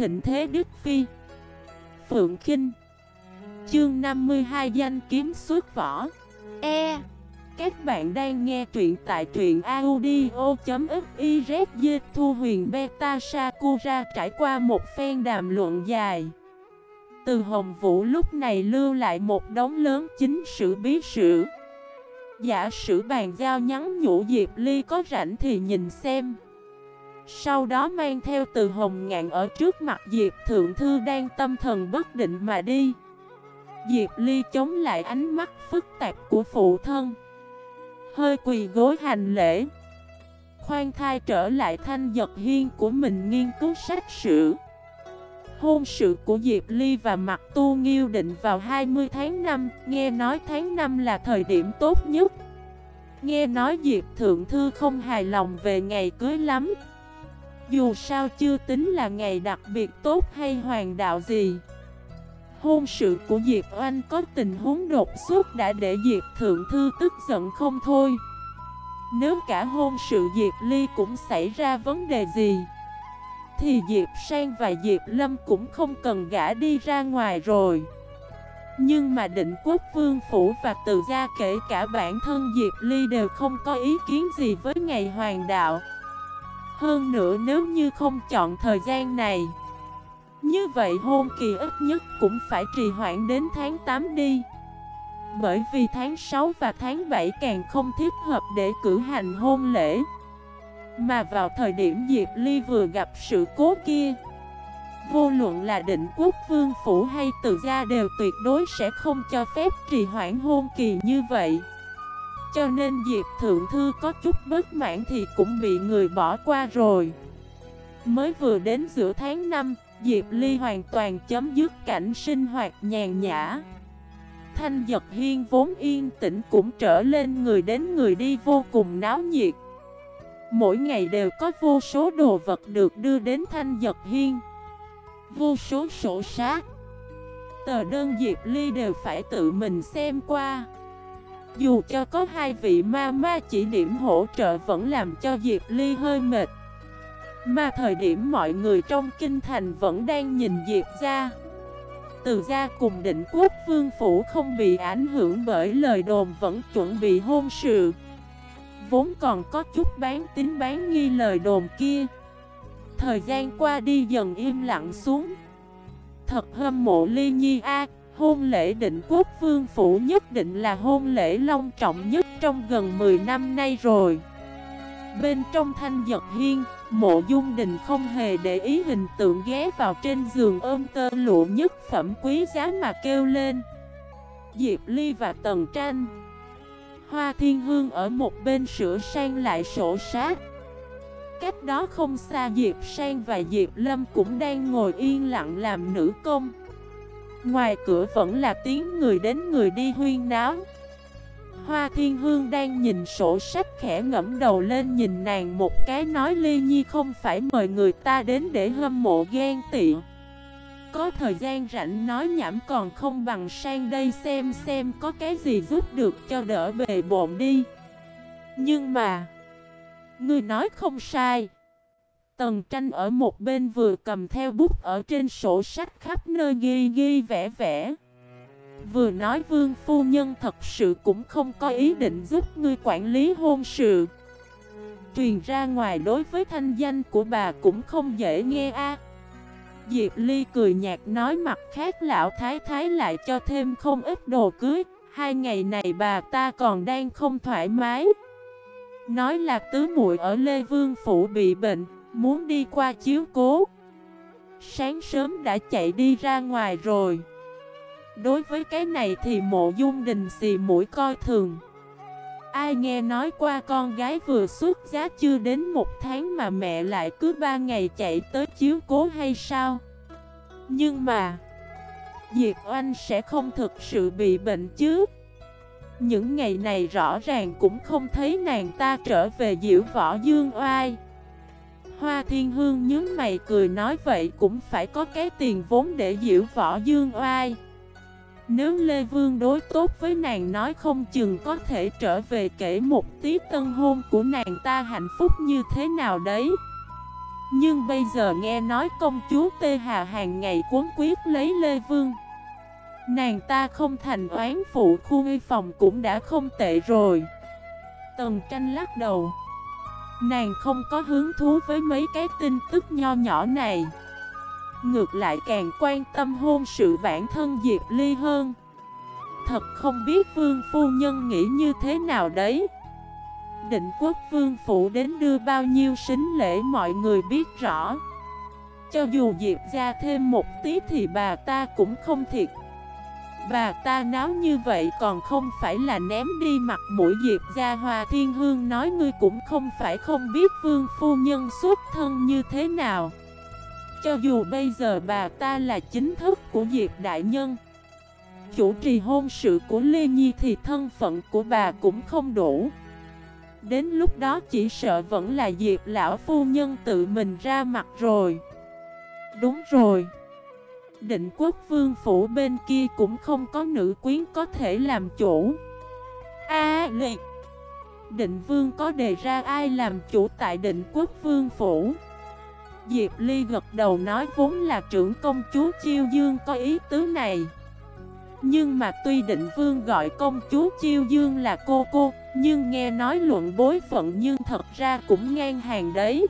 thịnh thế Đức Phi. Phượng Kinh. Chương 52 danh kiếm xuất vỏ E. Các bạn đang nghe truyện tại truyện audio.xyz Thu huyền beta Sakura trải qua một phen đàm luận dài. Từ Hồng Vũ lúc này lưu lại một đống lớn chính sử bí sử. Giả sử bàn giao nhắn nhủ Diệp Ly có rảnh thì nhìn xem. Sau đó mang theo từ hồng ngạn ở trước mặt Diệp Thượng Thư đang tâm thần bất định mà đi. Diệp Ly chống lại ánh mắt phức tạp của phụ thân. Hơi quỳ gối hành lễ. Khoan thai trở lại thanh giật hiên của mình nghiên cứu sách sử. Hôn sự của Diệp Ly và Mặt Tu Nghiêu định vào 20 tháng 5 Nghe nói tháng 5 là thời điểm tốt nhất. Nghe nói Diệp Thượng Thư không hài lòng về ngày cưới lắm. Dù sao chưa tính là ngày đặc biệt tốt hay hoàng đạo gì. Hôn sự của Diệp Oanh có tình huống đột xuất đã để Diệp Thượng Thư tức giận không thôi. Nếu cả hôn sự Diệp Ly cũng xảy ra vấn đề gì, Thì Diệp Sang và Diệp Lâm cũng không cần gã đi ra ngoài rồi. Nhưng mà định quốc vương phủ và từ gia kể cả bản thân Diệp Ly đều không có ý kiến gì với ngày hoàng đạo. Hơn nữa nếu như không chọn thời gian này. Như vậy hôn kỳ ít nhất cũng phải trì hoãn đến tháng 8 đi. Bởi vì tháng 6 và tháng 7 càng không thiết hợp để cử hành hôn lễ. Mà vào thời điểm Diệp Ly vừa gặp sự cố kia, Vô luận là định quốc vương phủ hay từ gia đều tuyệt đối sẽ không cho phép trì hoãn hôn kỳ như vậy. Cho nên Diệp Thượng Thư có chút bất mãn thì cũng bị người bỏ qua rồi. Mới vừa đến giữa tháng 5 Diệp Ly hoàn toàn chấm dứt cảnh sinh hoạt nhàn nhã. Thanh giật hiên vốn yên tĩnh cũng trở lên người đến người đi vô cùng náo nhiệt. Mỗi ngày đều có vô số đồ vật được đưa đến thanh giật hiên. Vô số sổ sát. Tờ đơn Diệp Ly đều phải tự mình xem qua. Dù cho có hai vị ma ma chỉ điểm hỗ trợ vẫn làm cho Diệp Ly hơi mệt. Mà thời điểm mọi người trong kinh thành vẫn đang nhìn Diệp ra Từ gia cùng định quốc vương phủ không bị ảnh hưởng bởi lời đồn vẫn chuẩn bị hôn sự. Vốn còn có chút bán tính bán nghi lời đồn kia. Thời gian qua đi dần im lặng xuống. Thật hâm mộ ly nhi a Hôn lễ định quốc vương phủ nhất định là hôn lễ long trọng nhất trong gần 10 năm nay rồi. Bên trong thanh giật hiên, Mộ Dung Đình không hề để ý hình tượng ghé vào trên giường ôm tơ lụa nhất phẩm quý giá mà kêu lên. Diệp Ly và Tần Tranh. Hoa Thiên Hương ở một bên sửa sang lại sổ sát. Cách đó không xa Diệp Sang và Diệp Lâm cũng đang ngồi yên lặng làm nữ công. Ngoài cửa vẫn là tiếng người đến người đi huyên náo Hoa Thiên Hương đang nhìn sổ sách khẽ ngẫm đầu lên nhìn nàng một cái nói Ly Nhi không phải mời người ta đến để hâm mộ ghen tị. Có thời gian rảnh nói nhảm còn không bằng sang đây xem xem có cái gì giúp được cho đỡ bề bộn đi. Nhưng mà, người nói không sai. Tần tranh ở một bên vừa cầm theo bút ở trên sổ sách khắp nơi ghi ghi vẽ vẽ. Vừa nói vương phu nhân thật sự cũng không có ý định giúp ngươi quản lý hôn sự Truyền ra ngoài đối với thanh danh của bà cũng không dễ nghe a. Diệp Ly cười nhạt nói mặt khác lão thái thái lại cho thêm không ít đồ cưới Hai ngày này bà ta còn đang không thoải mái Nói là tứ muội ở Lê Vương Phủ bị bệnh Muốn đi qua chiếu cố. Sáng sớm đã chạy đi ra ngoài rồi. Đối với cái này thì mộ dung đình xì mũi coi thường. Ai nghe nói qua con gái vừa xuất giá chưa đến một tháng mà mẹ lại cứ ba ngày chạy tới chiếu cố hay sao? Nhưng mà, Diệp Oanh sẽ không thực sự bị bệnh chứ. Những ngày này rõ ràng cũng không thấy nàng ta trở về diễu võ dương oai. Hoa Thiên Hương nhớ mày cười nói vậy cũng phải có cái tiền vốn để diễu võ dương oai. Nếu Lê Vương đối tốt với nàng nói không chừng có thể trở về kể một tí tân hôn của nàng ta hạnh phúc như thế nào đấy. Nhưng bây giờ nghe nói công chúa Tê Hà hàng ngày cuốn quyết lấy Lê Vương. Nàng ta không thành oán phụ, khu nghi phòng cũng đã không tệ rồi. Tần tranh lắc đầu. Nàng không có hứng thú với mấy cái tin tức nho nhỏ này. Ngược lại càng quan tâm hôn sự bản thân Diệp Ly hơn. Thật không biết vương phu nhân nghĩ như thế nào đấy. Định quốc vương phủ đến đưa bao nhiêu sính lễ mọi người biết rõ. Cho dù Diệp ra thêm một tí thì bà ta cũng không thiệt Bà ta náo như vậy còn không phải là ném đi mặt mũi Diệp gia Hòa Thiên Hương nói ngươi cũng không phải không biết vương phu nhân xuất thân như thế nào. Cho dù bây giờ bà ta là chính thức của Diệp Đại Nhân, Chủ trì hôn sự của Lê Nhi thì thân phận của bà cũng không đủ. Đến lúc đó chỉ sợ vẫn là Diệp lão phu nhân tự mình ra mặt rồi. Đúng rồi. Định quốc vương phủ bên kia cũng không có nữ quyến có thể làm chủ. A liệt Định vương có đề ra ai làm chủ tại định quốc vương phủ? Diệp Ly gật đầu nói vốn là trưởng công chúa Chiêu Dương có ý tứ này. Nhưng mà tuy định vương gọi công chúa Chiêu Dương là cô cô, Nhưng nghe nói luận bối phận nhưng thật ra cũng ngang hàng đấy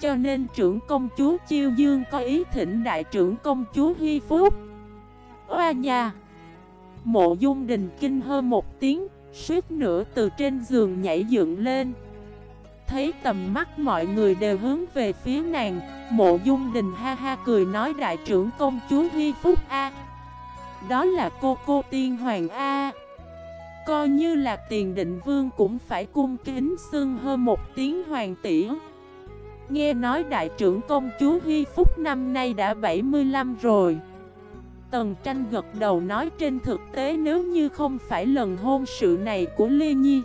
cho nên trưởng công chúa Chiêu Dương có ý thỉnh đại trưởng công chúa Hy Phúc. Oa nhà Mộ dung đình kinh hơn một tiếng, Suýt nữa từ trên giường nhảy dựng lên. Thấy tầm mắt mọi người đều hướng về phía nàng, Mộ dung đình ha ha cười nói đại trưởng công chúa Hy Phúc A. Đó là cô cô tiên hoàng A. Coi như là tiền định vương cũng phải cung kính xưng hơn một tiếng hoàng tỷ. Nghe nói đại trưởng công chúa huy Phúc năm nay đã 75 rồi. Tần tranh gật đầu nói trên thực tế nếu như không phải lần hôn sự này của Lê Nhi,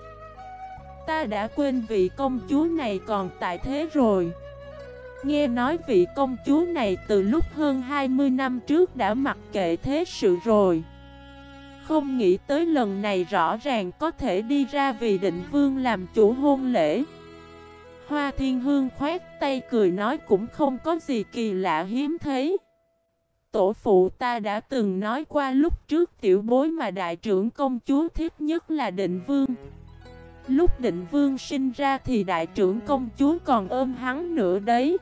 Ta đã quên vị công chúa này còn tại thế rồi. Nghe nói vị công chúa này từ lúc hơn 20 năm trước đã mặc kệ thế sự rồi. Không nghĩ tới lần này rõ ràng có thể đi ra vì định vương làm chủ hôn lễ. Hoa Thiên Hương khoét tay cười nói cũng không có gì kỳ lạ hiếm thấy. Tổ phụ ta đã từng nói qua lúc trước tiểu bối mà đại trưởng công chúa thiết nhất là định vương. Lúc định vương sinh ra thì đại trưởng công chúa còn ôm hắn nữa đấy.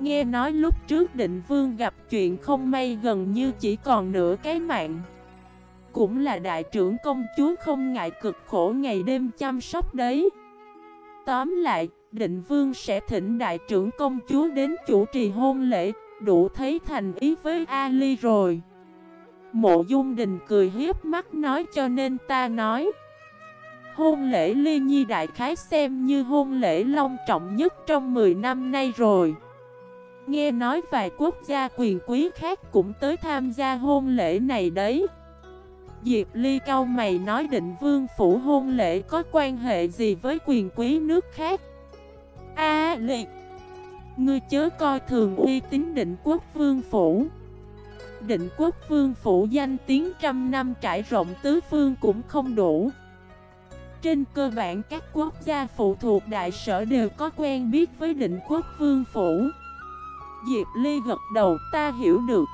Nghe nói lúc trước định vương gặp chuyện không may gần như chỉ còn nửa cái mạng. Cũng là đại trưởng công chúa không ngại cực khổ ngày đêm chăm sóc đấy. Tóm lại, định vương sẽ thỉnh đại trưởng công chúa đến chủ trì hôn lễ, đủ thấy thành ý với Ali rồi. Mộ dung đình cười hiếp mắt nói cho nên ta nói. Hôn lễ ly nhi đại khái xem như hôn lễ long trọng nhất trong 10 năm nay rồi. Nghe nói vài quốc gia quyền quý khác cũng tới tham gia hôn lễ này đấy. Diệp Ly cao mày nói định vương phủ hôn lễ có quan hệ gì với quyền quý nước khác A liệt. Ngươi chớ coi thường uy tín định quốc vương phủ. Định quốc vương phủ danh tiếng trăm năm trải rộng tứ phương cũng không đủ. Trên cơ bản các quốc gia phụ thuộc đại sở đều có quen biết với định quốc vương phủ. Diệp Ly gật đầu, ta hiểu được.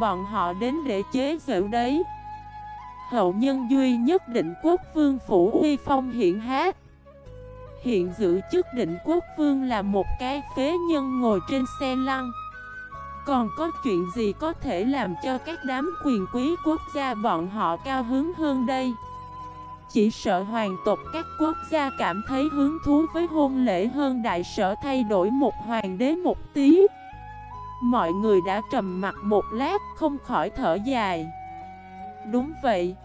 Bọn họ đến để chế giễu đấy. Hậu nhân duy nhất định quốc vương phủ uy phong hiện hát Hiện giữ chức định quốc vương là một cái phế nhân ngồi trên xe lăn. Còn có chuyện gì có thể làm cho các đám quyền quý quốc gia bọn họ cao hứng hơn đây? Chỉ sợ hoàng tộc các quốc gia cảm thấy hứng thú với hôn lễ hơn đại sở thay đổi một hoàng đế một tí. Mọi người đã trầm mặt một lát không khỏi thở dài. Đúng vậy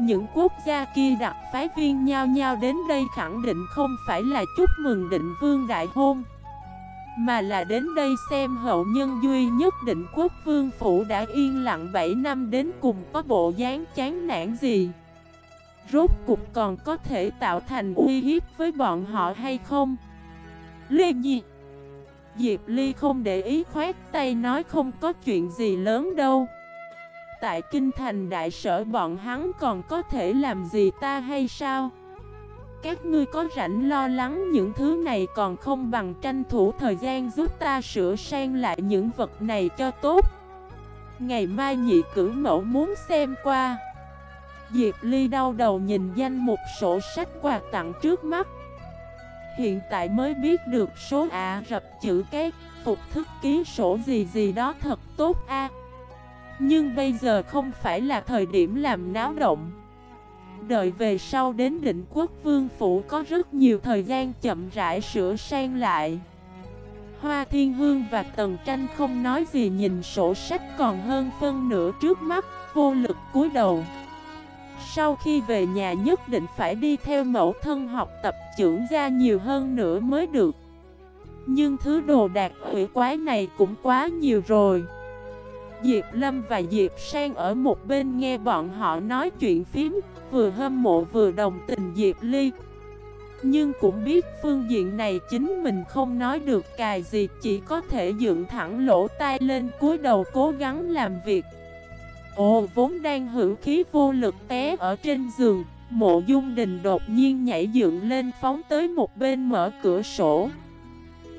những quốc gia kia đặt phái viên nhau nhau đến đây khẳng định không phải là chúc mừng định vương đại hôn, Mà là đến đây xem hậu nhân duy nhất định quốc vương phủ đã yên lặng 7 năm đến cùng có bộ dáng chán nản gì. Rốt cục còn có thể tạo thành uy hiếp với bọn họ hay không? Lê Nhi, Diệp Ly không để ý khoát tay nói không có chuyện gì lớn đâu tại kinh thành đại sở bọn hắn còn có thể làm gì ta hay sao? Các ngươi có rảnh lo lắng những thứ này còn không bằng tranh thủ thời gian giúp ta sửa sang lại những vật này cho tốt. Ngày mai nhị cử mẫu muốn xem qua. Diệp Ly đau đầu nhìn danh một sổ sách quà tặng trước mắt. Hiện tại mới biết được số Ả Rập chữ cái phục thức ký sổ gì gì đó thật tốt a. Nhưng bây giờ không phải là thời điểm làm náo động Đợi về sau đến định quốc vương phủ có rất nhiều thời gian chậm rãi sửa sang lại Hoa Thiên Hương và Tần Tranh không nói gì nhìn sổ sách còn hơn phân nửa trước mắt, vô lực cúi đầu. Sau khi về nhà nhất định phải đi theo mẫu thân học tập trưởng ra nhiều hơn nữa mới được. Nhưng thứ đồ đạc ủy quái này cũng quá nhiều rồi. Diệp Lâm và Diệp Sang ở một bên nghe bọn họ nói chuyện phím, vừa hâm mộ vừa đồng tình Diệp Ly. Nhưng cũng biết phương diện này chính mình không nói được cài gì Chỉ có thể dựng thẳng lỗ tai lên cúi đầu cố gắng làm việc Ồ vốn đang hữu khí vô lực té ở trên giường Mộ dung đình đột nhiên nhảy dựng lên phóng tới một bên mở cửa sổ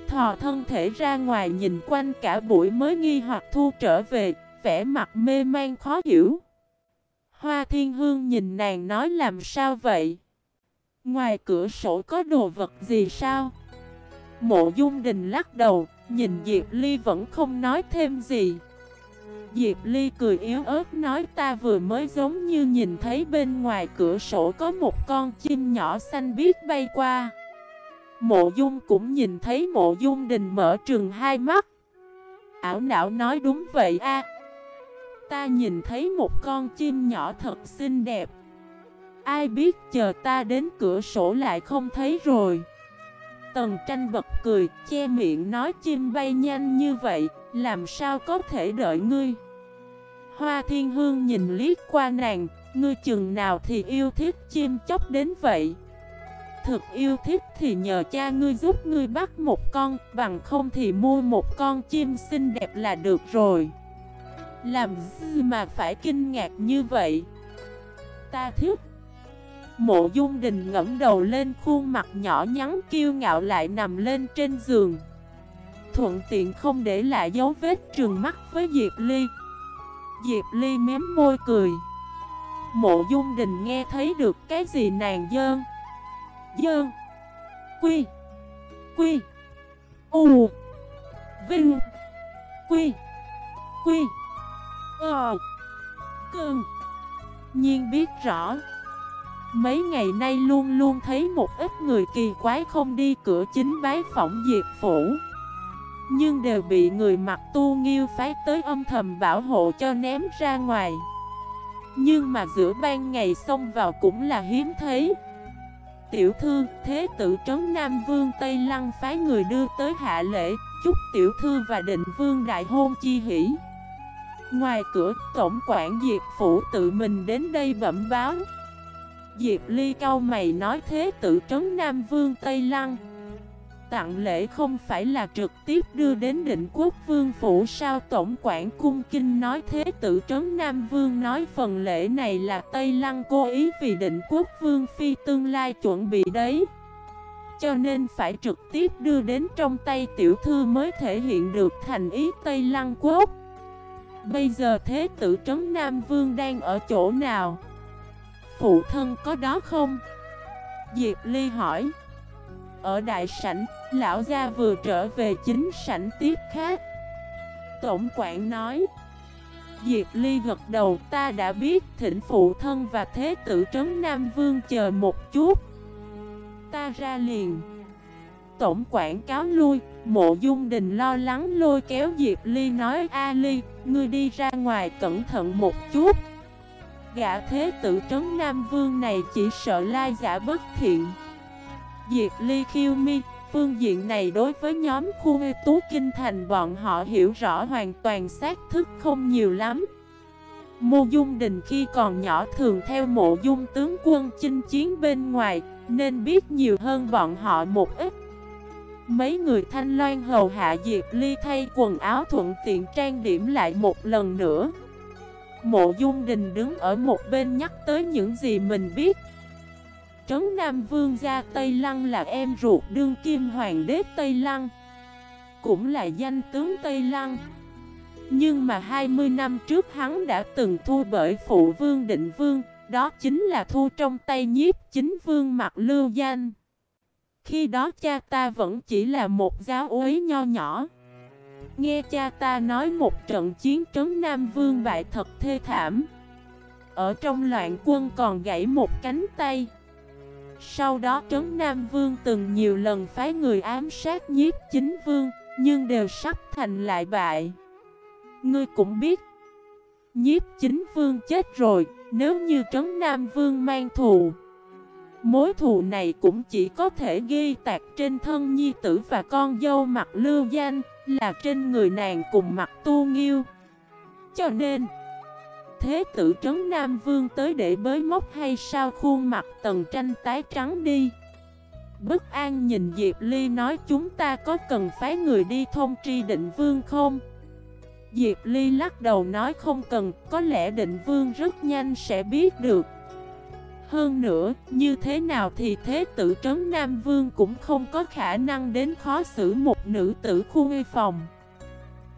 Thò thân thể ra ngoài nhìn quanh cả buổi mới nghi hoặc thu trở về vẻ mặt mê man khó hiểu Hoa thiên hương nhìn nàng nói làm sao vậy Ngoài cửa sổ có đồ vật gì sao? Mộ dung đình lắc đầu, nhìn Diệp Ly vẫn không nói thêm gì. Diệp Ly cười yếu ớt nói ta vừa mới giống như nhìn thấy bên ngoài cửa sổ có một con chim nhỏ xanh biếc bay qua. Mộ dung cũng nhìn thấy mộ dung đình mở trường hai mắt. Ảo não nói đúng vậy a Ta nhìn thấy một con chim nhỏ thật xinh đẹp. Ai biết chờ ta đến cửa sổ lại không thấy rồi Tần tranh bật cười, che miệng nói chim bay nhanh như vậy, Làm sao có thể đợi ngươi Hoa thiên hương nhìn liếc qua nàng, Ngươi chừng nào thì yêu thích chim chóc đến vậy Thực yêu thích thì nhờ cha ngươi giúp ngươi bắt một con, Bằng không thì mua một con chim xinh đẹp là được rồi. Làm gì mà phải kinh ngạc như vậy? Ta thích. Mộ dung đình ngẫm đầu lên, khuôn mặt nhỏ nhắn kiêu ngạo lại nằm lên trên giường. Thuận tiện không để lại dấu vết trường mắt với Diệp Ly. Diệp Ly mém môi cười. Mộ dung đình nghe thấy được cái gì nàng dơn Dơn. Quy. Quy. U. Vinh. Quy. Quy. Ờ. Cường Nhiên biết rõ. Mấy ngày nay luôn luôn thấy một ít người kỳ quái không đi cửa chính bái phỏng diệt phủ. Nhưng đều bị người mặc tu nghiêu phái tới âm thầm bảo hộ cho ném ra ngoài. Nhưng mà giữa ban ngày xông vào cũng là hiếm thấy. Tiểu thư, thế tử trấn Nam Vương Tây Lăng phái người đưa tới hạ lễ Chúc tiểu thư và định vương đại hôn chi hỷ. Ngoài cửa, tổng quản Diệp Phủ tự mình đến đây bẩm báo. Diệp Ly cao mày nói thế tử trấn Nam Vương Tây Lăng Tặng lễ không phải là trực tiếp đưa đến định quốc vương phủ sao tổng quản cung kinh nói thế tử trấn Nam Vương nói phần lễ này là Tây Lăng cố ý vì định quốc vương phi tương lai chuẩn bị đấy Cho nên phải trực tiếp đưa đến trong tay tiểu thư mới thể hiện được thành ý Tây Lăng quốc Bây giờ thế tử trấn Nam Vương đang ở chỗ nào? Phụ thân có đó không? Diệp Ly hỏi ở đại sảnh, lão gia vừa trở về chính sảnh tiếp khác Tổng quản nói Diệp Ly gật đầu ta đã biết thỉnh phụ thân và thế tử trấn Nam Vương chờ một chút. Ta ra liền. Tổng quản cáo lui Mộ dung đình lo lắng lôi kéo Diệp Ly nói A Ly Ngươi đi ra ngoài cẩn thận một chút. Gã thế tử trấn Nam Vương này chỉ sợ lai giả bất thiện. Diệp Ly khiêu mi. Phương diện này đối với nhóm khu tú kinh thành, bọn họ hiểu rõ hoàn toàn xác thức không nhiều lắm. Mộ dung đình khi còn nhỏ thường theo mộ dung tướng quân chinh chiến bên ngoài, Nên biết nhiều hơn bọn họ một ít. Mấy người thanh loan hầu hạ Diệp Ly thay quần áo thuận tiện trang điểm lại một lần nữa. Mộ Dung Đình đứng ở một bên nhắc tới những gì mình biết trấn Nam Vương gia Tây Lăng là em ruột đương kim hoàng đế Tây Lăng, Cũng là danh tướng Tây Lăng. Nhưng mà 20 năm trước hắn đã từng thua bởi phụ vương định vương, Đó chính là thua trong tay nhiếp chính vương mặt lưu danh. Khi đó cha ta vẫn chỉ là một giáo úy nho nhỏ. Nghe cha ta nói một trận chiến trấn Nam Vương bại thật thê thảm. Ở trong loạn quân còn gãy một cánh tay. Sau đó trấn Nam Vương từng nhiều lần phái người ám sát nhiếp chính vương, Nhưng đều sắp thành lại bại. Ngươi cũng biết, Nhiếp chính vương chết rồi, Nếu như trấn Nam Vương mang thù, Mối thù này cũng chỉ có thể ghi tạc trên thân nhi tử và con dâu mặt lưu danh Là trên người nàng cùng mặt tu nghiêu. Cho nên Thế tử trấn Nam Vương tới để bới móc hay sao khuôn mặt tầng tranh tái trắng đi Bất an nhìn Diệp Ly nói chúng ta có cần phái người đi thông tri định vương không? Diệp Ly lắc đầu nói không cần, có lẽ định vương rất nhanh sẽ biết được hơn nữa, như thế nào thì thế tử trấn Nam Vương cũng không có khả năng đến khó xử một nữ tử khu y phòng.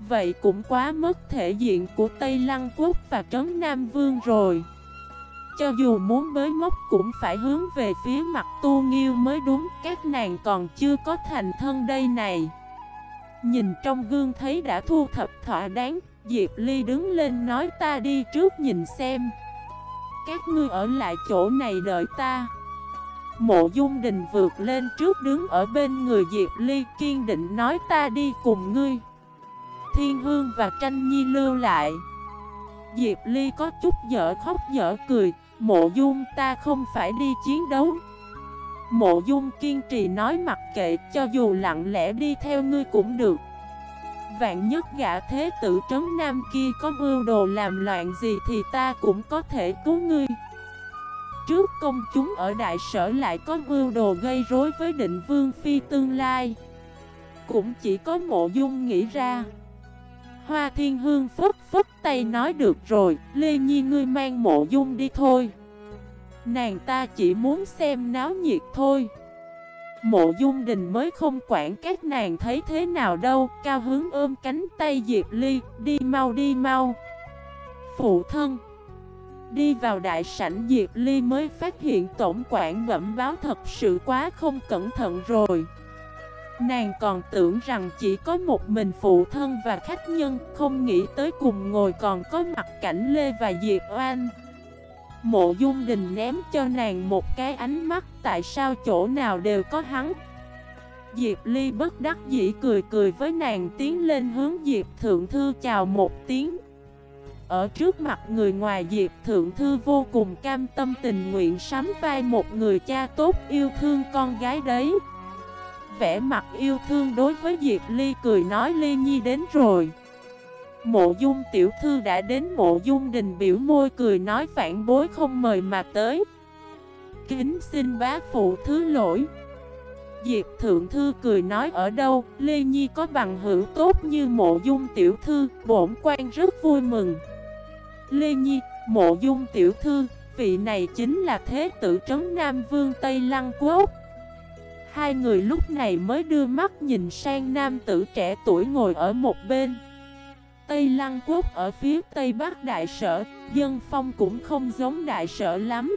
Vậy cũng quá mất thể diện của Tây Lăng Quốc và trấn Nam Vương rồi. Cho dù muốn bới móc cũng phải hướng về phía mặt tu nghiêu mới đúng, Các nàng còn chưa có thành thân đây này. Nhìn trong gương thấy đã thu thập thỏa đáng, Diệp Ly đứng lên nói, ta đi trước nhìn xem. Các ngươi ở lại chỗ này đợi ta. Mộ dung đình vượt lên trước đứng ở bên người Diệp Ly, kiên định nói, ta đi cùng ngươi. Thiên Hương và Tranh Nhi lưu lại. Diệp Ly có chút dở khóc dở cười, Mộ dung, ta không phải đi chiến đấu. Mộ dung kiên trì nói mặc kệ, cho dù lặng lẽ đi theo ngươi cũng được. Vạn nhất gã thế tử trấn nam kia có mưu đồ làm loạn gì thì ta cũng có thể cứu ngươi. Trước công chúng ở đại sở lại có mưu đồ gây rối với định vương phi tương lai. Cũng chỉ có mộ dung nghĩ ra. Hoa thiên hương phức phức tay nói được rồi. Lê Nhi, ngươi mang mộ dung đi thôi. Nàng ta chỉ muốn xem náo nhiệt thôi. Mộ dung đình mới không quản các nàng thấy thế nào đâu. Cao hướng ôm cánh tay Diệp Ly, Đi mau đi mau. Phụ thân, Đi vào đại sảnh, Diệp Ly mới phát hiện tổng quản bẩm báo thật sự quá không cẩn thận rồi. Nàng còn tưởng rằng chỉ có một mình phụ thân và khách nhân, Không nghĩ tới cùng ngồi còn có mặt cảnh Lê và Diệp Oanh. Mộ dung đình ném cho nàng một cái ánh mắt, Tại sao chỗ nào đều có hắn? Diệp Ly bất đắc dĩ cười cười với nàng tiến lên hướng Diệp Thượng Thư chào một tiếng. Ở trước mặt người ngoài Diệp Thượng Thư vô cùng cam tâm tình nguyện sắm vai một người cha tốt yêu thương con gái đấy vẻ mặt yêu thương đối với Diệp Ly cười nói Ly Nhi đến rồi. Mộ dung tiểu thư đã đến mộ dung đình biểu môi cười nói phản bối không mời mà tới. Kính xin bá phụ thứ lỗi. Diệp thượng thư cười nói ở đâu Lê Nhi có bằng hữu tốt như mộ dung tiểu thư Bổn quan rất vui mừng. Lê Nhi, mộ dung tiểu thư Vị này chính là thế tử trấn Nam Vương Tây Lăng Quốc. Hai người lúc này mới đưa mắt nhìn sang nam tử trẻ tuổi ngồi ở một bên Tây Lăng Quốc ở phía Tây Bắc Đại Sở, dân phong cũng không giống Đại Sở lắm.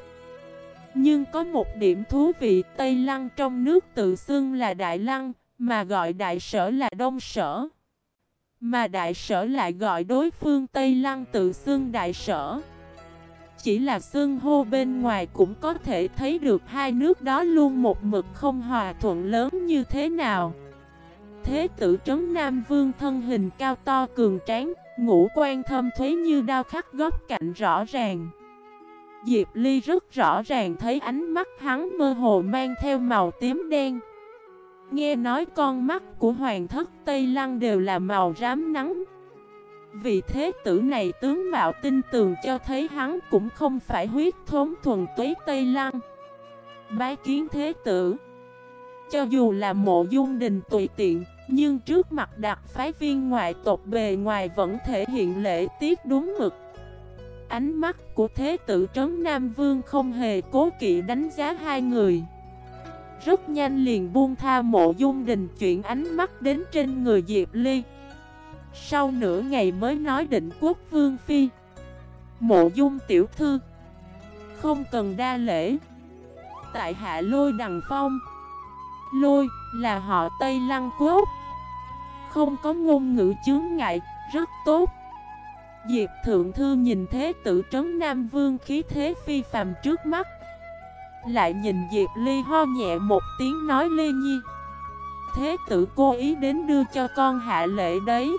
Nhưng có một điểm thú vị, Tây Lăng trong nước tự xưng là Đại Lăng, mà gọi Đại Sở là Đông Sở. Mà Đại Sở lại gọi đối phương Tây Lăng tự xưng Đại Sở. Chỉ là xương hô bên ngoài cũng có thể thấy được hai nước đó luôn một mực không hòa thuận lớn như thế nào. Thế tử trấn Nam Vương thân hình cao to cường tráng, ngũ quan thâm thuế như đao khắc góc cạnh rõ ràng. Diệp Ly rất rõ ràng thấy ánh mắt hắn mơ hồ mang theo màu tím đen. Nghe nói con mắt của hoàng thất Tây Lăng đều là màu rám nắng. Vì thế tử này tướng mạo tinh tường cho thấy hắn cũng không phải huyết thống thuần túy Tây Lăng. Bái kiến thế tử. Cho dù là mộ dung đình tùy tiện, nhưng trước mặt đặc phái viên ngoại tộc bề ngoài vẫn thể hiện lễ tiết đúng mực ánh mắt của thế tử trấn Nam Vương không hề cố kỵ đánh giá hai người Rất nhanh liền buông tha mộ dung đình chuyển ánh mắt đến trên người Diệp Ly sau nửa ngày mới nói định quốc Vương Phi. Mộ dung tiểu thư. Không cần đa lễ. Tại hạ lôi đằng phong. Lôi là họ Tây Lăng Quốc. Không có ngôn ngữ chướng ngại, Rất tốt. Diệp Thượng Thư nhìn thế tử trấn Nam Vương khí thế phi phàm trước mắt. Lại nhìn Diệp Ly ho nhẹ một tiếng nói Lê Nhi. Thế tử cố ý đến đưa cho con hạ lệ đấy.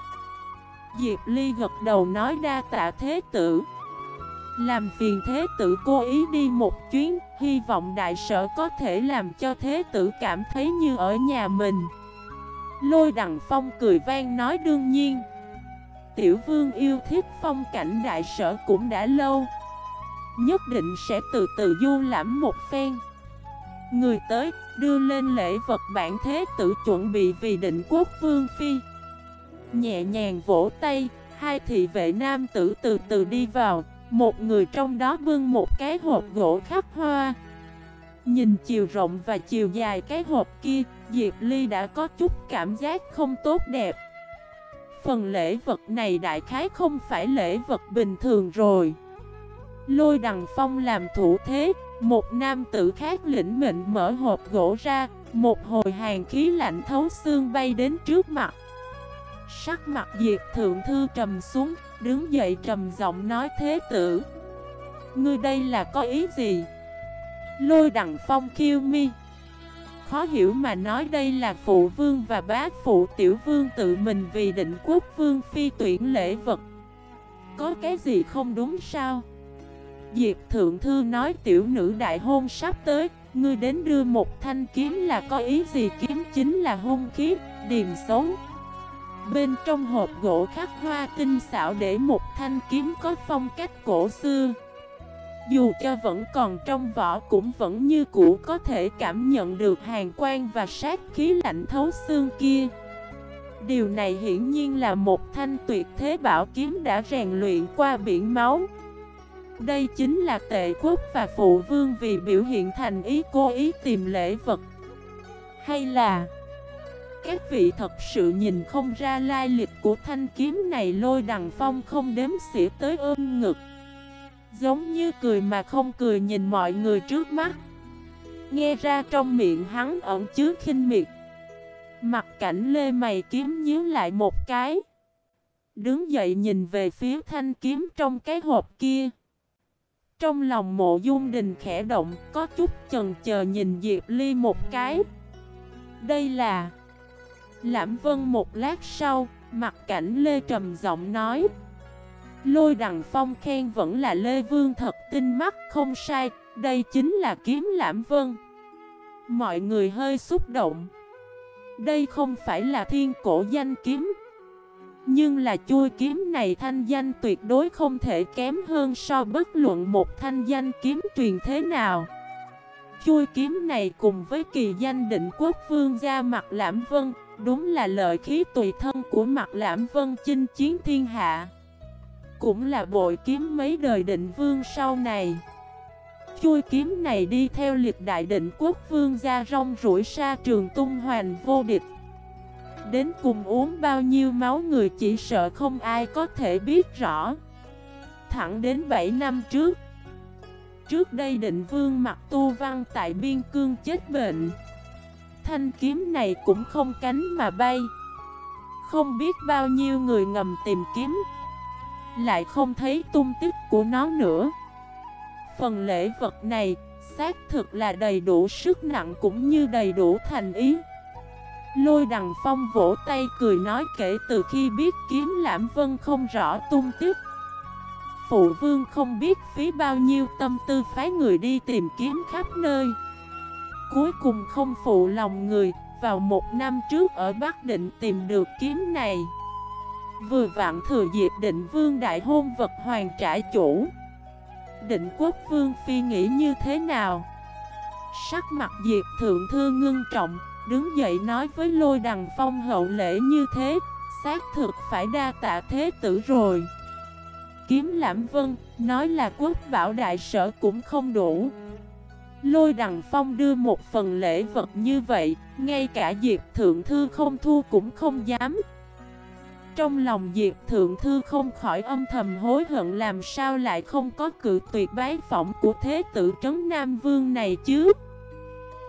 Diệp Ly gật đầu nói đa tạ thế tử. Làm phiền thế tử cố ý đi một chuyến, Hy vọng đại sở có thể làm cho thế tử cảm thấy như ở nhà mình. Lôi đằng phong cười vang nói đương nhiên. Tiểu vương yêu thích phong cảnh đại sở cũng đã lâu. Nhất định sẽ từ từ du lãm một phen. Người tới, đưa lên lễ vật bản thế tử chuẩn bị vì định quốc vương phi. Nhẹ nhàng vỗ tay, Hai thị vệ nam tử từ từ đi vào, Một người trong đó bưng một cái hộp gỗ khắc hoa. Nhìn chiều rộng và chiều dài cái hộp kia, Diệp Ly đã có chút cảm giác không tốt đẹp. Phần lễ vật này đại khái không phải lễ vật bình thường rồi. Lôi đằng phong làm thủ thế, Một nam tử khác lĩnh mệnh mở hộp gỗ ra, Một hồi hàng khí lạnh thấu xương bay đến trước mặt. Sắc mặt diệp thượng thư trầm xuống Đứng dậy trầm giọng nói thế tử Ngươi đây là có ý gì? Lôi đằng phong kêu mi Khó hiểu mà nói đây là phụ vương và bá phụ tiểu vương tự mình vì định quốc vương phi tuyển lễ vật Có cái gì không đúng sao? Diệp Thượng Thư nói tiểu nữ đại hôn sắp tới Ngươi đến đưa một thanh kiếm là có ý gì kiếm chính là hung khí, điềm xấu Bên trong hộp gỗ khắc hoa tinh xảo để một thanh kiếm có phong cách cổ xưa. Dù cho vẫn còn trong vỏ cũng vẫn như cũ có thể cảm nhận được hàng quang và sát khí lạnh thấu xương kia. Điều này hiển nhiên là một thanh tuyệt thế bảo kiếm đã rèn luyện qua biển máu. Đây chính là tệ quốc và phụ vương vì biểu hiện thành ý cố ý tìm lễ vật. Hay là các vị thật sự nhìn không ra lai lịch của thanh kiếm này, lôi đằng phong không đếm xỉa tới ôm ngực. Giống như cười mà không cười nhìn mọi người trước mắt. Nghe ra trong miệng hắn ẩn chứa khinh miệt. Mặt cảnh lê mày kiếm nhíu lại một cái. Đứng dậy nhìn về phía thanh kiếm trong cái hộp kia. Trong lòng mộ dung đình khẽ động, Có chút chần chờ nhìn Diệp Ly một cái. Đây là Lãm Vân một lát sau, Mặt cảnh Lê trầm giọng nói. Lôi đằng phong khen vẫn là Lê Vương thật tinh mắt không sai, Đây chính là kiếm lãm vân. Mọi người hơi xúc động. Đây không phải là thiên cổ danh kiếm, Nhưng là chui kiếm này thanh danh tuyệt đối không thể kém hơn so bất luận một thanh danh kiếm truyền thế nào. Chui kiếm này cùng với kỳ danh định quốc vương gia mặt lãm vân Đúng là lợi khí tùy thân của mặt lãm vân chinh chiến thiên hạ. Cũng là bội kiếm mấy đời định vương sau này. Chui kiếm này đi theo liệt đại định quốc vương ra rong rủi xa trường tung hoành vô địch. Đến cùng uống bao nhiêu máu người chỉ sợ không ai có thể biết rõ. Thẳng đến 7 năm trước. Trước đây định vương mặc tu văn tại biên cương chết bệnh. Thanh kiếm này cũng không cánh mà bay. Không biết bao nhiêu người ngầm tìm kiếm, lại không thấy tung tích của nó nữa. Phần lễ vật này xác thực là đầy đủ sức nặng cũng như đầy đủ thành ý. Lôi đằng phong vỗ tay cười nói kể từ khi biết kiếm lãm vân không rõ tung tích. Phụ vương không biết phí bao nhiêu tâm tư phái người đi tìm kiếm khắp nơi. Cuối cùng không phụ lòng người Vào một năm trước ở Bắc Định tìm được kiếm này. Vừa vặn thừa dịp định vương đại hôn vật hoàng trả chủ. Định quốc vương phi nghĩ như thế nào? Sắc mặt diệp thượng thư ngưng trọng Đứng dậy nói với lôi đằng phong hậu lễ như thế Xác thực phải đa tạ thế tử rồi. Kiếm lãm vân, nói là quốc bảo đại sở cũng không đủ. Lôi Đằng Phong đưa một phần lễ vật như vậy, ngay cả Diệp Thượng Thư không thu cũng không dám. Trong lòng Diệp Thượng Thư không khỏi âm thầm hối hận làm sao lại không có cự tuyệt bái phỏng của thế tử Trấn Nam Vương này chứ.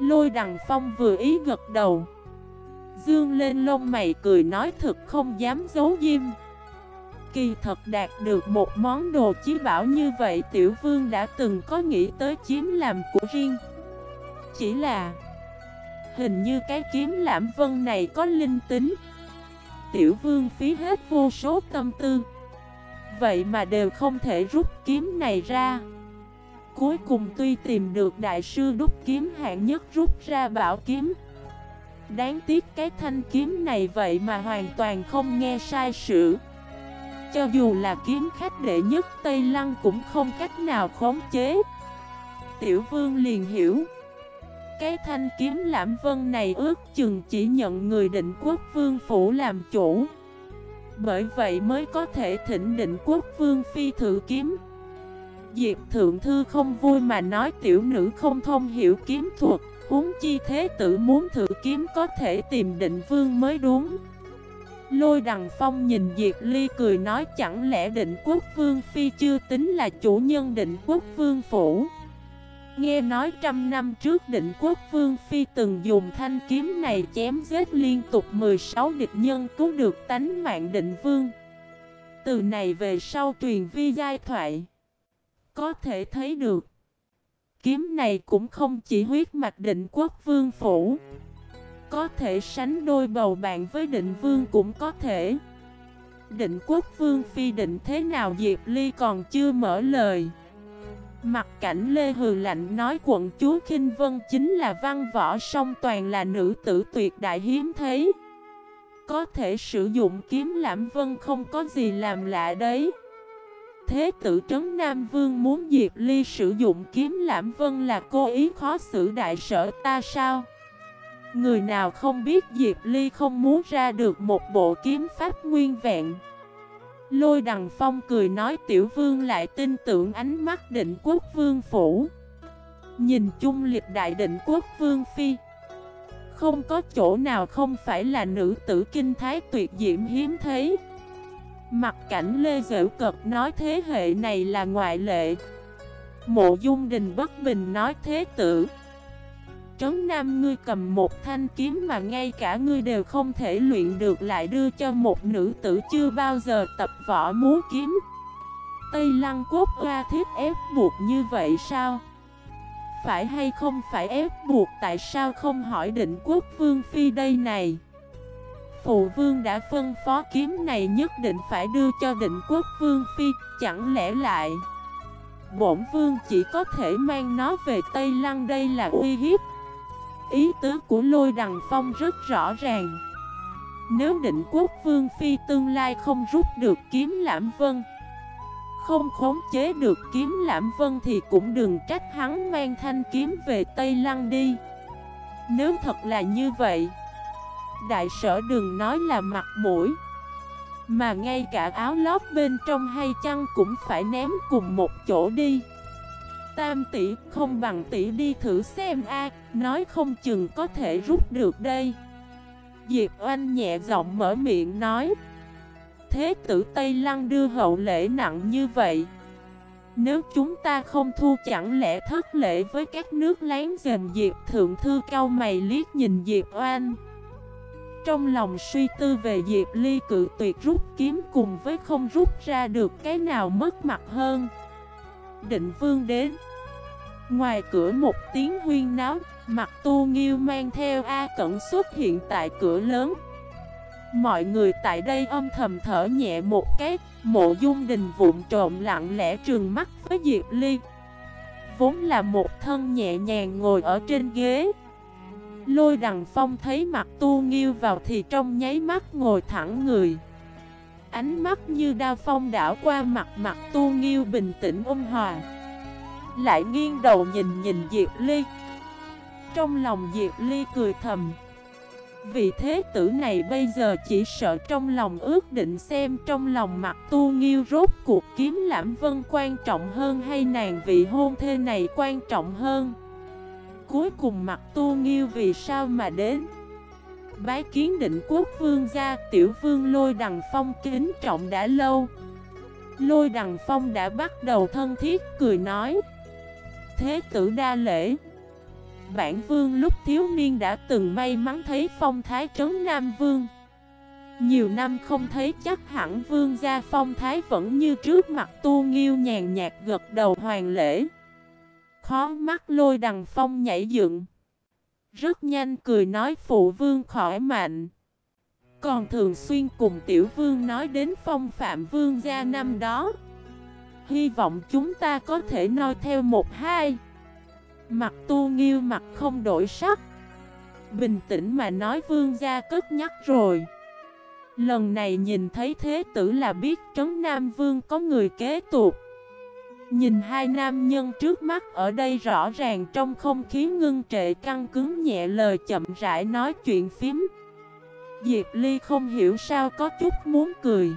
Lôi Đằng Phong vừa ý gật đầu. Dương lên lông mày cười nói thật không dám giấu diêm. Kỳ thật đạt được một món đồ chí bảo như vậy, Tiểu Vương đã từng có nghĩ tới chiếm làm của riêng. Chỉ là, Hình như cái kiếm lãm vân này có linh tính. Tiểu Vương phí hết vô số tâm tư. Vậy mà đều không thể rút kiếm này ra. Cuối cùng tuy tìm được đại sư đúc kiếm hạng nhất rút ra bảo kiếm. Đáng tiếc cái thanh kiếm này vậy mà hoàn toàn không nghe sai sự cho dù là kiếm khách đệ nhất, Tây Lăng cũng không cách nào khống chế. Tiểu vương liền hiểu. Cái thanh kiếm lãm vân này ước chừng chỉ nhận người định quốc vương phủ làm chủ. Bởi vậy mới có thể thỉnh định quốc vương phi thử kiếm. Diệp Thượng Thư không vui mà nói tiểu nữ không thông hiểu kiếm thuật, Huống chi thế tử muốn thử kiếm có thể tìm định vương mới đúng. Lôi đằng phong nhìn Diệp Ly cười nói chẳng lẽ định quốc vương phi chưa tính là chủ nhân định quốc vương phủ? Nghe nói trăm năm trước định quốc vương phi từng dùng thanh kiếm này chém giết liên tục 16 địch nhân cứu được tánh mạng định vương. Từ này về sau truyền vi giai thoại, Có thể thấy được, Kiếm này cũng không chỉ huyết mạch định quốc vương phủ có thể sánh đôi bầu bạn với định vương cũng có thể. Định quốc vương phi định thế nào Diệp Ly còn chưa mở lời. Mặt cảnh Lê Hừ lạnh nói quận chúa Kinh Vân chính là văn võ song toàn là nữ tử tuyệt đại hiếm thấy. Có thể sử dụng kiếm lãm vân không có gì làm lạ đấy. Thế tử Trấn Nam Vương muốn Diệp Ly sử dụng kiếm lãm vân là cô ý khó xử đại sở ta sao? Người nào không biết Diệp Ly không muốn ra được một bộ kiếm pháp nguyên vẹn. Lôi đằng phong cười nói tiểu vương lại tin tưởng ánh mắt định quốc vương phủ. Nhìn chung liệt đại định quốc vương phi. Không có chỗ nào không phải là nữ tử kinh thái tuyệt diễm hiếm thấy. Mặt cảnh Lê Dễu Cật nói thế hệ này là ngoại lệ. Mộ dung đình bất bình nói thế tử. Trấn Nam ngươi cầm một thanh kiếm mà ngay cả ngươi đều không thể luyện được lại đưa cho một nữ tử chưa bao giờ tập võ múa kiếm Tây Lăng Quốc ra thiết ép buộc như vậy sao? Phải hay không phải ép buộc tại sao không hỏi định quốc vương phi đây này? Phụ vương đã phân phó kiếm này nhất định phải đưa cho định quốc vương phi, chẳng lẽ lại Bổn vương chỉ có thể mang nó về Tây Lăng đây là uy hiếp Ý tứ của lôi đằng phong rất rõ ràng. Nếu định quốc vương phi tương lai không rút được kiếm lãm vân, Không khống chế được kiếm lãm vân thì cũng đừng trách hắn mang thanh kiếm về Tây Lăng đi. Nếu thật là như vậy, Đại sở đừng nói là mặt mũi, Mà ngay cả áo lót bên trong hay chăng cũng phải ném cùng một chỗ đi. Tam tỷ, không bằng tỷ đi thử xem a, nói không chừng có thể rút được đây. Diệp Oanh nhẹ giọng mở miệng nói. Thế tử Tây Lăng đưa hậu lễ nặng như vậy. Nếu chúng ta không thu chẳng lẽ thất lễ với các nước láng giềng Diệp Thượng Thư cao mày liếc nhìn Diệp Oanh. Trong lòng suy tư về Diệp Ly cự tuyệt rút kiếm cùng với không rút ra được cái nào mất mặt hơn. Định vương đến. Ngoài cửa một tiếng huyên náo, mặt tu nghiêu mang theo A Cẩn xuất hiện tại cửa lớn. Mọi người tại đây âm thầm thở nhẹ một cái, mộ dung đình vụn trộm lặng lẽ trường mắt với Diệp Ly. Vốn là một thân nhẹ nhàng ngồi ở trên ghế. Lôi đằng phong thấy mặt tu nghiêu vào thì trong nháy mắt ngồi thẳng người. Ánh mắt như đao phong đảo qua mặt mặt tu nghiêu bình tĩnh ôn hòa. Lại nghiêng đầu nhìn nhìn Diệp Ly Trong lòng Diệp Ly cười thầm Vị thế tử này bây giờ chỉ sợ trong lòng ước định xem trong lòng mặt tu nghiêu rốt cuộc kiếm lãm vân quan trọng hơn hay nàng vị hôn thê này quan trọng hơn. Cuối cùng mặt tu nghiêu vì sao mà đến? Bái kiến định quốc vương gia, tiểu vương lôi đằng phong kính trọng đã lâu. Lôi đằng phong đã bắt đầu thân thiết, cười nói. Thế tử đa lễ. Bản vương lúc thiếu niên đã từng may mắn thấy phong thái trấn Nam Vương. Nhiều năm không thấy chắc hẳn vương gia phong thái vẫn như trước mặt tu nghiêu nhàn nhạt gật đầu hoàng lễ. Khó mắt lôi đằng phong nhảy dựng. Rất nhanh cười nói phụ vương khỏi mạnh. Còn thường xuyên cùng tiểu vương nói đến phong phạm vương gia năm đó. Hy vọng chúng ta có thể noi theo một hai. Mặt tu nghiêu mặt không đổi sắc. Bình tĩnh mà nói vương gia cất nhắc rồi. Lần này nhìn thấy thế tử là biết Trấn Nam Vương có người kế tục. Nhìn hai nam nhân trước mắt ở đây rõ ràng trong không khí ngưng trệ căng cứng nhẹ lời chậm rãi nói chuyện phím. Diệp Ly không hiểu sao có chút muốn cười.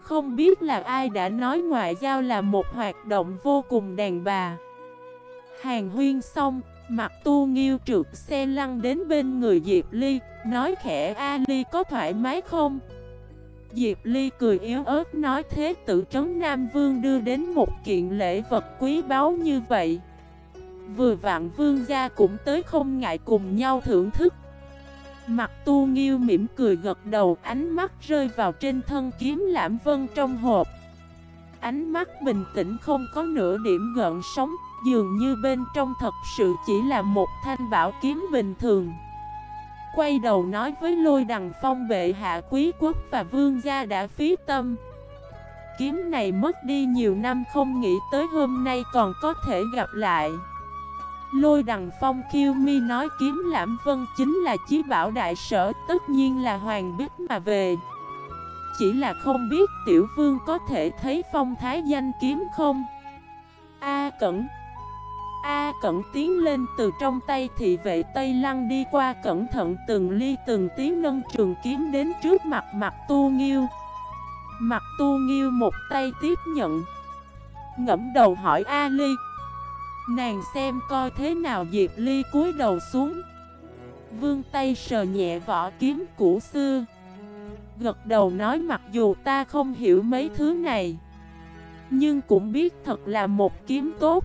Không biết là ai đã nói ngoại giao là một hoạt động vô cùng đàn bà. Hàng huyên xong, mặt tu nghiêu trượt xe lăn đến bên người Diệp Ly, nói khẽ A Ly có thoải mái không? Diệp Ly cười yếu ớt nói thế tử trấn Nam Vương đưa đến một kiện lễ vật quý báu như vậy. Vừa vạn vương gia cũng tới không ngại cùng nhau thưởng thức. Mặt tu nghiêu mỉm cười gật đầu, ánh mắt rơi vào trên thân kiếm lãm vân trong hộp. Ánh mắt bình tĩnh không có nửa điểm gợn sóng, Dường như bên trong thật sự chỉ là một thanh bảo kiếm bình thường Quay đầu nói với lôi đằng phong bệ hạ quý quốc và vương gia đã phí tâm. Kiếm này mất đi nhiều năm không nghĩ tới hôm nay còn có thể gặp lại. Lôi đằng phong kiêu mi nói kiếm lãm vân chính là chí bảo đại sở, Tất nhiên là hoàng bích mà về. Chỉ là không biết tiểu vương có thể thấy phong thái danh kiếm không? A cẩn A cẩn tiến lên từ trong tay thị vệ Tây Lăng đi qua cẩn thận từng ly từng tiếng nâng trường kiếm đến trước mặt mặt tu nghiêu. Mặt tu nghiêu một tay tiếp nhận, Ngẫm đầu hỏi A Ly, Nàng xem coi thế nào Diệp Ly cúi đầu xuống Vương tay sờ nhẹ vỏ kiếm cũ xưa. Gật đầu nói mặc dù ta không hiểu mấy thứ này, Nhưng cũng biết thật là một kiếm tốt.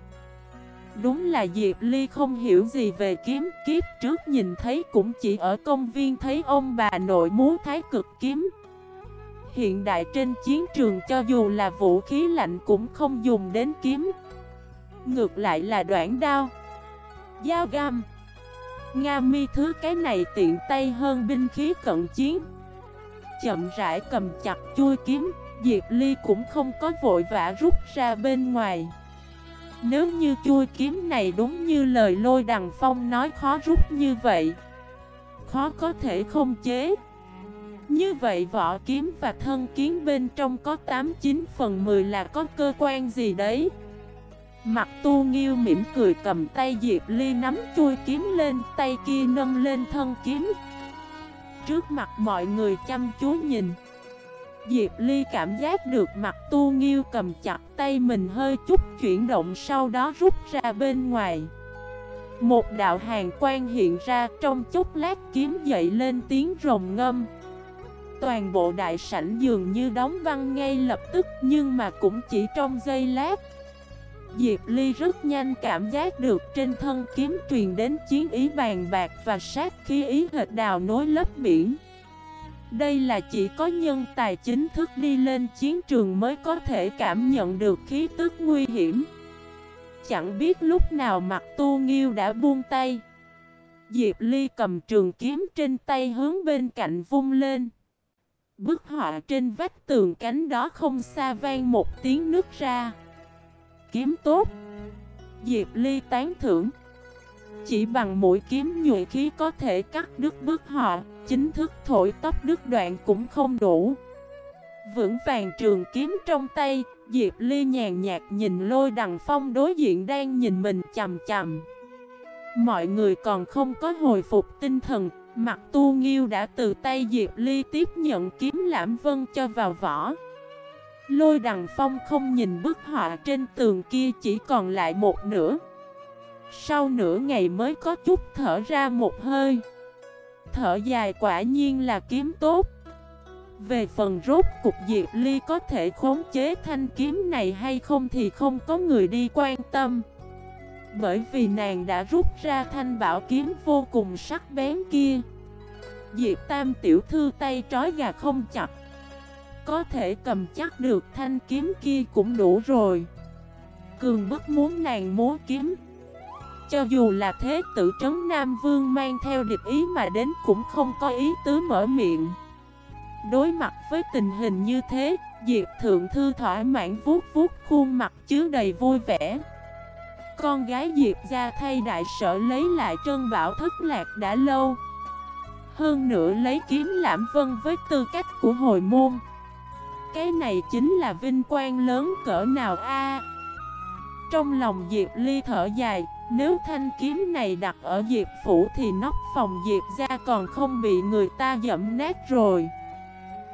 Đúng là Diệp Ly không hiểu gì về kiếm, kiếp trước nhìn thấy cũng chỉ ở công viên thấy ông bà nội múa thái cực kiếm. Hiện đại trên chiến trường cho dù là vũ khí lạnh cũng không dùng đến kiếm. Ngược lại là đoạn đao, Dao găm. Nga mi thứ cái này tiện tay hơn binh khí cận chiến. Chậm rãi cầm chặt chui kiếm, Diệp Ly cũng không có vội vã rút ra bên ngoài nếu như chui kiếm này đúng như lời lôi đằng phong nói khó rút như vậy, Khó có thể không chế. Như vậy vỏ kiếm và thân kiếm bên trong có 89 phần 10 là có cơ quan gì đấy? Mặt tu nghiêu mỉm cười cầm tay Diệp Ly nắm chui kiếm lên, Tay kia nâng lên thân kiếm. Trước mặt mọi người chăm chú nhìn Diệp Ly cảm giác được mặt tu nghiêu cầm chặt tay mình hơi chút chuyển động sau đó rút ra bên ngoài. Một đạo hàng quan hiện ra trong chốc lát kiếm dậy lên tiếng rồng ngâm. Toàn bộ đại sảnh dường như đóng băng ngay lập tức nhưng mà cũng chỉ trong giây lát. Diệp Ly rất nhanh cảm giác được trên thân kiếm truyền đến chiến ý bàn bạc và sát khí ý hệt đào nối lớp biển đây là chỉ có nhân tài chính thức đi lên chiến trường mới có thể cảm nhận được khí tức nguy hiểm. Chẳng biết lúc nào mặt tu nghiêu đã buông tay. Diệp Ly cầm trường kiếm trên tay hướng bên cạnh vung lên. Bức họa trên vách tường cánh đó không xa vang một tiếng nước ra. Kiếm tốt. Diệp Ly tán thưởng. Chỉ bằng mũi kiếm nhuệ khí có thể cắt đứt bức họa chính thức thổi tóc đứt đoạn cũng không đủ. Vững vàng trường kiếm trong tay, Diệp Ly nhàn nhạt nhìn lôi đằng phong đối diện đang nhìn mình chầm chầm Mọi người còn không có hồi phục tinh thần Mặt tu nghiêu đã từ tay Diệp Ly tiếp nhận kiếm lãm vân cho vào vỏ. Lôi đằng phong không nhìn bức họa trên tường kia chỉ còn lại một nửa. Sau nửa ngày mới có chút thở ra một hơi. Thở dài quả nhiên là kiếm tốt. Về phần rốt cục Diệp Ly có thể khống chế thanh kiếm này hay không thì không có người đi quan tâm. Bởi vì nàng đã rút ra thanh bảo kiếm vô cùng sắc bén kia. Diệp Tam tiểu thư tay trói gà không chặt. Có thể cầm chắc được thanh kiếm kia cũng đủ rồi. Cường bức muốn nàng múa kiếm cho dù là thế tử trấn Nam Vương mang theo địch ý mà đến cũng không có ý tứ mở miệng. Đối mặt với tình hình như thế, Diệp Thượng Thư thỏa mãn vuốt vuốt khuôn mặt chứa đầy vui vẻ. Con gái Diệp ra thay đại sở lấy lại trân bảo thất lạc đã lâu. Hơn nữa lấy kiếm lãm vân với tư cách của hồi môn. Cái này chính là vinh quang lớn cỡ nào a? Trong lòng Diệp Ly thở dài nếu thanh kiếm này đặt ở Diệp Phủ Thì nóc phòng Diệp ra còn không bị người ta dẫm nát rồi.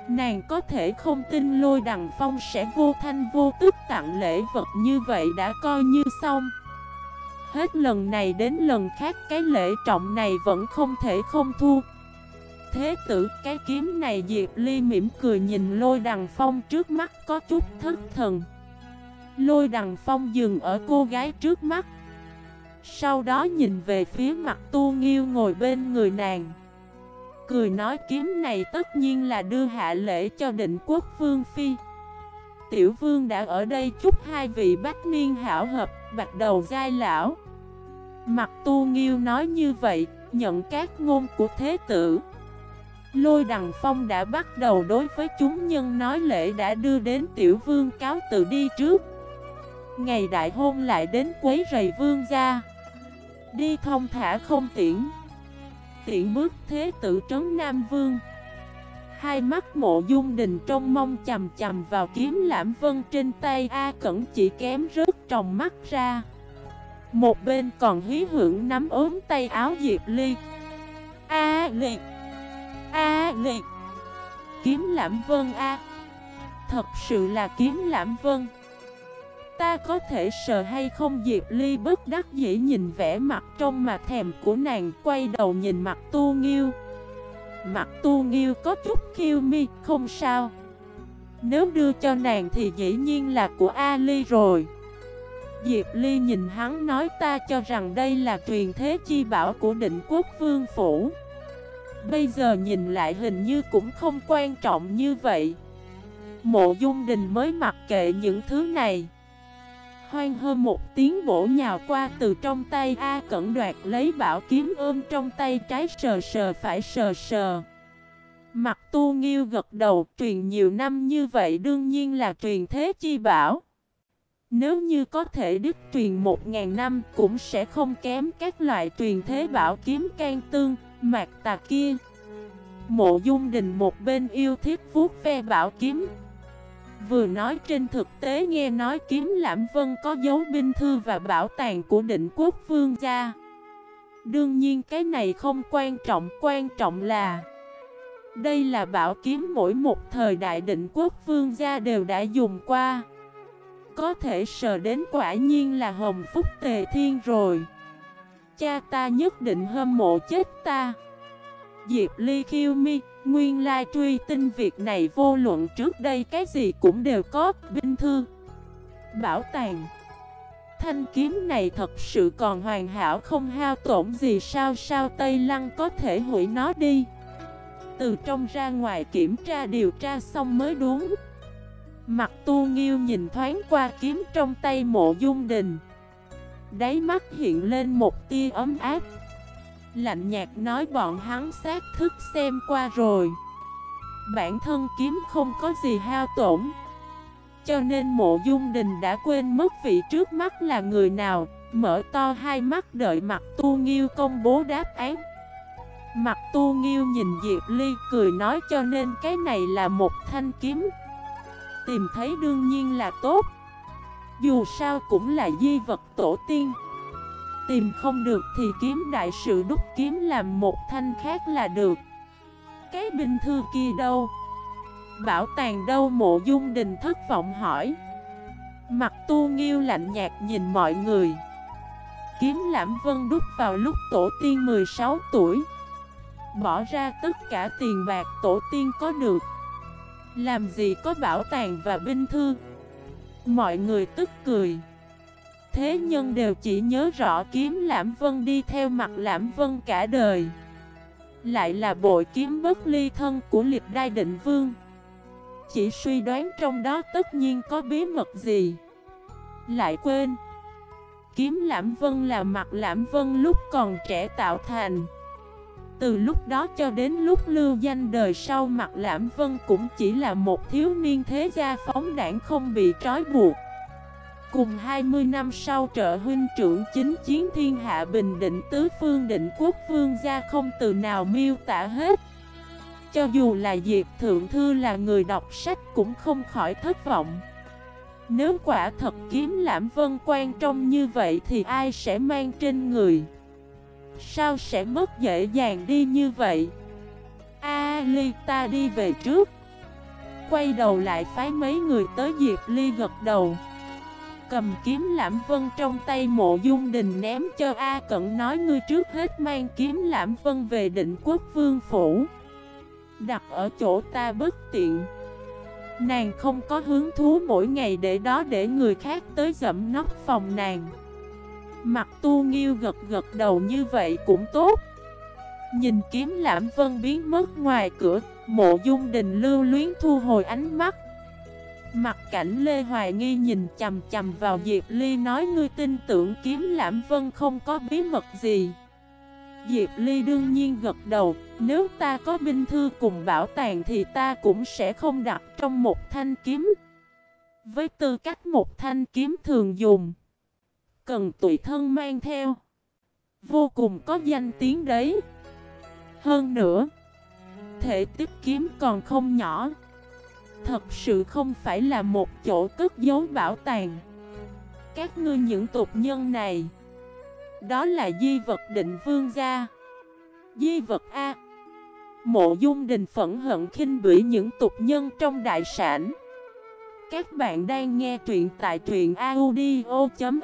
Nàng có thể không tin lôi đằng phong sẽ vô thanh vô tức tặng lễ vật như vậy đã coi như xong. Hết lần này đến lần khác cái lễ trọng này vẫn không thể không thu. Thế tử, cái kiếm này Diệp Ly mỉm cười nhìn lôi đằng phong trước mắt có chút thất thần. Lôi đằng phong dừng ở cô gái trước mắt. Sau đó nhìn về phía mặt tu nghiêu ngồi bên người nàng. Cười nói kiếm này tất nhiên là đưa hạ lễ cho định quốc vương phi. Tiểu vương đã ở đây chúc hai vị bách niên hảo hợp, bạch đầu giai lão. Mặt tu nghiêu nói như vậy, Nhận các ngôn của thế tử. Lôi Đằng Phong đã bắt đầu đối với chúng nhân nói lễ đã đưa đến tiểu vương cáo tự đi trước. Ngày đại hôn lại đến quấy rầy vương gia. Đi thông thả không tiễn. Tiện bước thế tử trấn Nam Vương. Hai mắt mộ dung đình trong mong chầm chầm vào kiếm lãm vân trên tay A Cẩn chỉ kém rớt trong mắt ra. Một bên còn hí hưởng nắm ốm tay áo Diệp Ly. A liệt A liệt Kiếm lãm vân A. Thật sự là kiếm lãm vân. Ta có thể sợ hay không? Diệp Ly bất đắc dĩ nhìn vẻ mặt trong mà thèm của nàng, Quay đầu nhìn mặt tu nghiêu. Mặt tu nghiêu có chút khiêu mi, Không sao. Nếu đưa cho nàng thì dĩ nhiên là của A Ly rồi. Diệp Ly nhìn hắn nói, ta cho rằng đây là truyền thế chi bảo của định quốc vương phủ. Bây giờ nhìn lại hình như cũng không quan trọng như vậy. Mộ dung đình mới mặc kệ những thứ này. Hoang hơn một tiếng bổ nhào qua từ trong tay A Cẩn đoạt lấy bảo kiếm ôm trong tay trái sờ sờ phải sờ sờ. Mặt tu nghiêu gật đầu, truyền nhiều năm như vậy đương nhiên là truyền thế chi bảo. Nếu như có thể đứt truyền một ngàn năm cũng sẽ không kém các loại truyền thế bảo kiếm can tương Mạc tà kia. Mộ dung đình một bên yêu thiết vuốt ve bảo kiếm Vừa nói trên thực tế nghe nói kiếm lãm vân có dấu binh thư và bảo tàng của định quốc vương gia. Đương nhiên cái này không quan trọng, quan trọng là Đây là bảo kiếm mỗi một thời đại định quốc vương gia đều đã dùng qua. Có thể sờ đến quả nhiên là hồng phúc tề thiên rồi. Cha ta nhất định hâm mộ chết ta. Diệp Ly khiêu mi, nguyên lai truy tin việc này vô luận trước đây cái gì cũng đều có, binh thư, bảo tàng. Thanh kiếm này thật sự còn hoàn hảo không hao tổn gì sao sao Tây Lăng có thể hủy nó đi. Từ trong ra ngoài kiểm tra điều tra xong mới đúng. Mặt tu nghiêu nhìn thoáng qua kiếm trong tay mộ dung đình. Đáy mắt hiện lên một tia ấm áp. Lạnh nhạt nói bọn hắn xác thức xem qua rồi. Bản thân kiếm không có gì hao tổn. Cho nên mộ dung đình đã quên mất vị trước mắt là người nào. Mở to hai mắt đợi mặt tu nghiêu công bố đáp án. Mặt tu nghiêu nhìn Diệp Ly cười nói cho nên cái này là một thanh kiếm. Tìm thấy đương nhiên là tốt. Dù sao cũng là di vật tổ tiên. Tìm không được thì kiếm đại sự đúc kiếm làm một thanh khác là được. Cái binh thư kia đâu? Bảo tàng đâu? Mộ dung đình thất vọng hỏi. Mặt tu nghiêu lạnh nhạt nhìn mọi người. Kiếm lãm vân đúc vào lúc tổ tiên 16 tuổi. Bỏ ra tất cả tiền bạc tổ tiên có được. Làm gì có bảo tàng và binh thư? Mọi người tức cười. Thế nhân đều chỉ nhớ rõ kiếm Lãm Vân đi theo mặt Lãm Vân cả đời. Lại là bội kiếm bất ly thân của liệt đai định vương. Chỉ suy đoán trong đó tất nhiên có bí mật gì. Lại quên, Kiếm Lãm Vân là mặt Lãm Vân lúc còn trẻ tạo thành. Từ lúc đó cho đến lúc lưu danh đời sau, mặt Lãm Vân cũng chỉ là một thiếu niên thế gia phóng đảng không bị trói buộc. Cùng 20 năm sau trợ huynh trưởng chính chiến thiên hạ bình định tứ phương định quốc vương gia không từ nào miêu tả hết. Cho dù là Diệp Thượng Thư là người đọc sách cũng không khỏi thất vọng. Nếu quả thật kiếm lãm vân quan trong như vậy thì ai sẽ mang trên người? Sao sẽ mất dễ dàng đi như vậy? A Ly ta đi về trước. Quay đầu lại phái mấy người tới Diệp Ly gật đầu cầm kiếm lãm vân trong tay mộ dung đình ném cho A Cẩn nói, ngươi trước hết mang kiếm lãm vân về định quốc vương phủ. Đặt ở chỗ ta bất tiện. Nàng không có hứng thú mỗi ngày để đó để người khác tới dẫm nóc phòng nàng. Mặt tu nghiêu gật gật đầu như vậy cũng tốt. Nhìn kiếm lãm vân biến mất ngoài cửa, Mộ dung đình lưu luyến thu hồi ánh mắt. Mặt cảnh Lê Hoài Nghi nhìn chầm chầm vào Diệp Ly nói, ngươi tin tưởng kiếm lãm vân không có bí mật gì? Diệp Ly đương nhiên gật đầu, Nếu ta có binh thư cùng bảo tàng thì ta cũng sẽ không đặt trong một thanh kiếm. Với tư cách một thanh kiếm thường dùng, Cần tùy thân mang theo, Vô cùng có danh tiếng đấy. Hơn nữa, Thể tích kiếm còn không nhỏ. Thật sự không phải là một chỗ cất giấu bảo tàng. Các ngươi những tục nhân này, Đó là di vật định vương gia. Di vật A. Mộ dung đình phẫn hận khinh bỉ những tục nhân trong đại sản. Các bạn đang nghe truyện tại truyện audio.fif